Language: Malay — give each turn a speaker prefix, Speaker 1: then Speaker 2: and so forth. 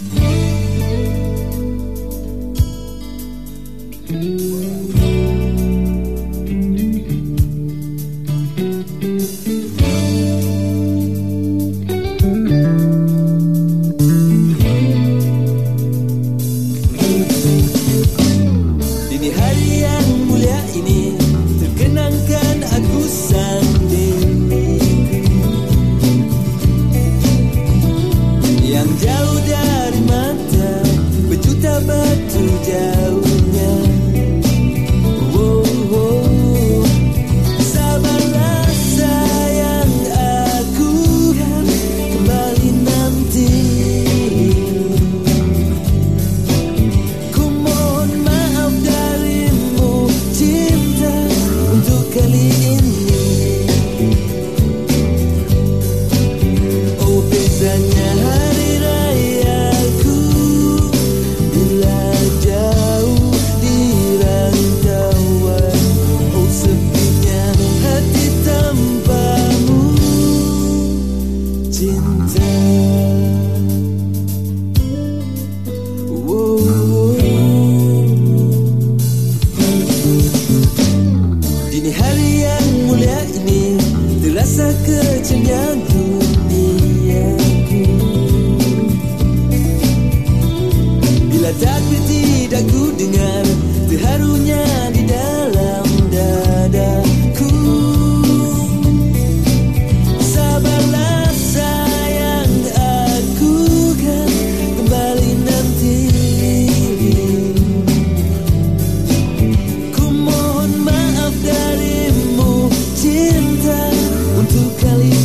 Speaker 1: Yeah. hari yang mulia ini terasa kecilian duniaku bila tak tidak ku dengar terharunya di dalam Satu kali